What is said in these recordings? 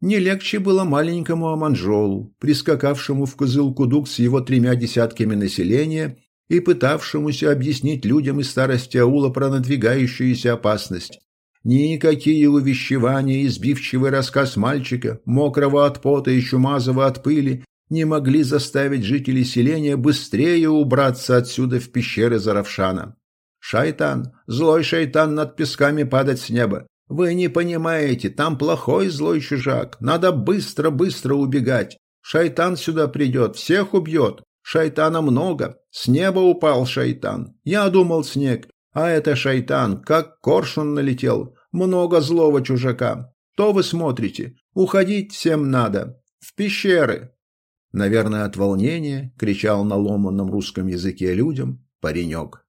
Не легче было маленькому Аманжолу, прискакавшему в Кызыл-Кудук с его тремя десятками населения и пытавшемуся объяснить людям из старости аула про надвигающуюся опасность. Никакие увещевания и сбивчивый рассказ мальчика, мокрого от пота и чумазого от пыли, не могли заставить жителей селения быстрее убраться отсюда в пещеры Заравшана. «Шайтан, злой шайтан над песками падать с неба. Вы не понимаете, там плохой злой чужак. Надо быстро-быстро убегать. Шайтан сюда придет, всех убьет. Шайтана много. С неба упал шайтан. Я думал снег, а это шайтан, как коршун налетел. Много злого чужака. Что вы смотрите? Уходить всем надо. В пещеры. Наверное, от волнения кричал на ломаном русском языке людям паренек.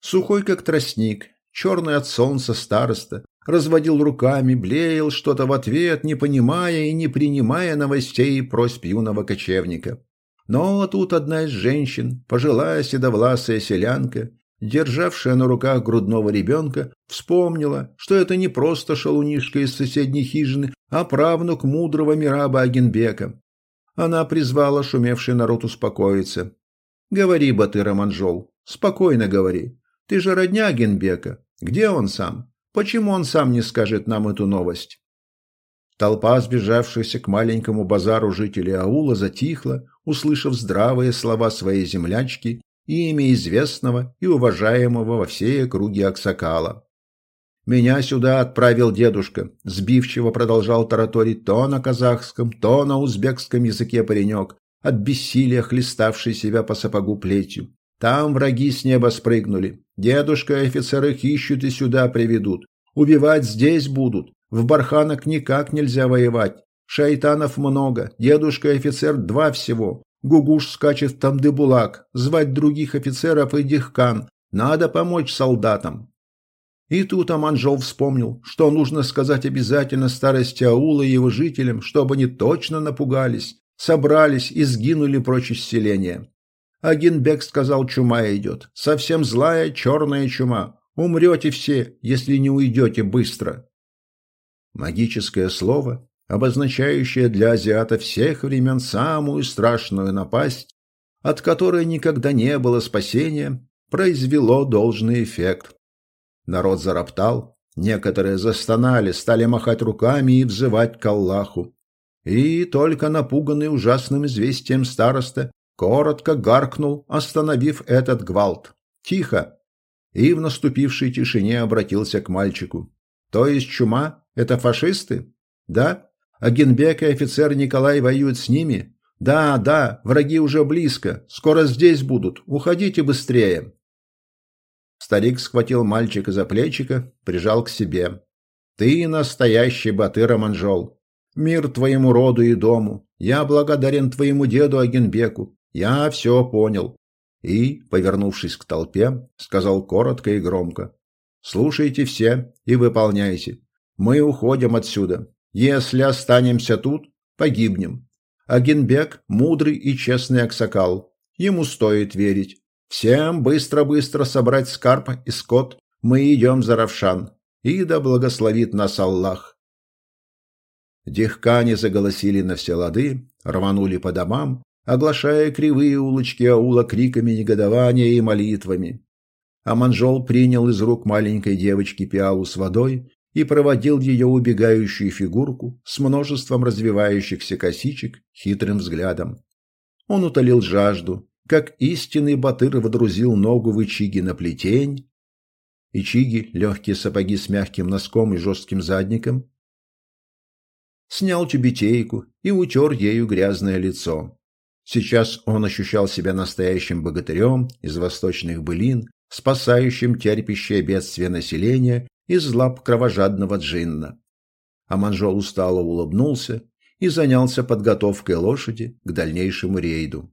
Сухой, как тростник, черный от солнца староста, разводил руками, блеял что-то в ответ, не понимая и не принимая новостей и просьб юного кочевника. Но тут одна из женщин, пожилая седовласая селянка, державшая на руках грудного ребенка, вспомнила, что это не просто шалунишка из соседней хижины, а правнук мудрого Мираба Агенбека. Она призвала шумевший народ успокоиться. «Говори, Батыр Манжол, спокойно говори. Ты же родня Агенбека. Где он сам? Почему он сам не скажет нам эту новость?» Толпа, сбежавшаяся к маленькому базару жителей аула, затихла, услышав здравые слова своей землячки и имя известного и уважаемого во всей округе Аксакала. «Меня сюда отправил дедушка», – сбивчиво продолжал тараторить то на казахском, то на узбекском языке паренек, от бессилия хлеставший себя по сапогу плетью. «Там враги с неба спрыгнули. Дедушка и офицеры ищут и сюда приведут. Убивать здесь будут. В барханок никак нельзя воевать. Шайтанов много, дедушка и офицер два всего. Гугуш скачет в Тамдыбулак, звать других офицеров и дихкан. Надо помочь солдатам. И тут Аманжол вспомнил, что нужно сказать обязательно старости аула и его жителям, чтобы они точно напугались, собрались и сгинули прочь из селения. Агинбек сказал, чума идет. Совсем злая черная чума. Умрете все, если не уйдете быстро. Магическое слово, обозначающее для азиата всех времен самую страшную напасть, от которой никогда не было спасения, произвело должный эффект. Народ зароптал, некоторые застонали, стали махать руками и взывать к Аллаху. И только напуганный ужасным известием староста коротко гаркнул, остановив этот гвалт. «Тихо!» И в наступившей тишине обратился к мальчику. «То есть чума – это фашисты? Да? А Генбек и офицер Николай воюют с ними? Да, да, враги уже близко, скоро здесь будут, уходите быстрее!» Старик схватил мальчика за плечико, прижал к себе. «Ты настоящий Батыр Манжол. Мир твоему роду и дому. Я благодарен твоему деду Агенбеку. Я все понял». И, повернувшись к толпе, сказал коротко и громко. «Слушайте все и выполняйте. Мы уходим отсюда. Если останемся тут, погибнем. Агенбек – мудрый и честный аксакал. Ему стоит верить. Всем быстро-быстро собрать скарб и скот, мы идем за Равшан, и да благословит нас Аллах. Дихкани заголосили на все лады, рванули по домам, оглашая кривые улочки аула криками негодования и молитвами. Аманжол принял из рук маленькой девочки пиалу с водой и проводил ее убегающую фигурку с множеством развивающихся косичек хитрым взглядом. Он утолил жажду, как истинный батыр водрузил ногу в Ичиги на плетень. Ичиги, легкие сапоги с мягким носком и жестким задником, снял тюбетейку и утер ею грязное лицо. Сейчас он ощущал себя настоящим богатырем из восточных былин, спасающим терпящее бедствие населения из лап кровожадного джинна. Аманжол устало улыбнулся и занялся подготовкой лошади к дальнейшему рейду.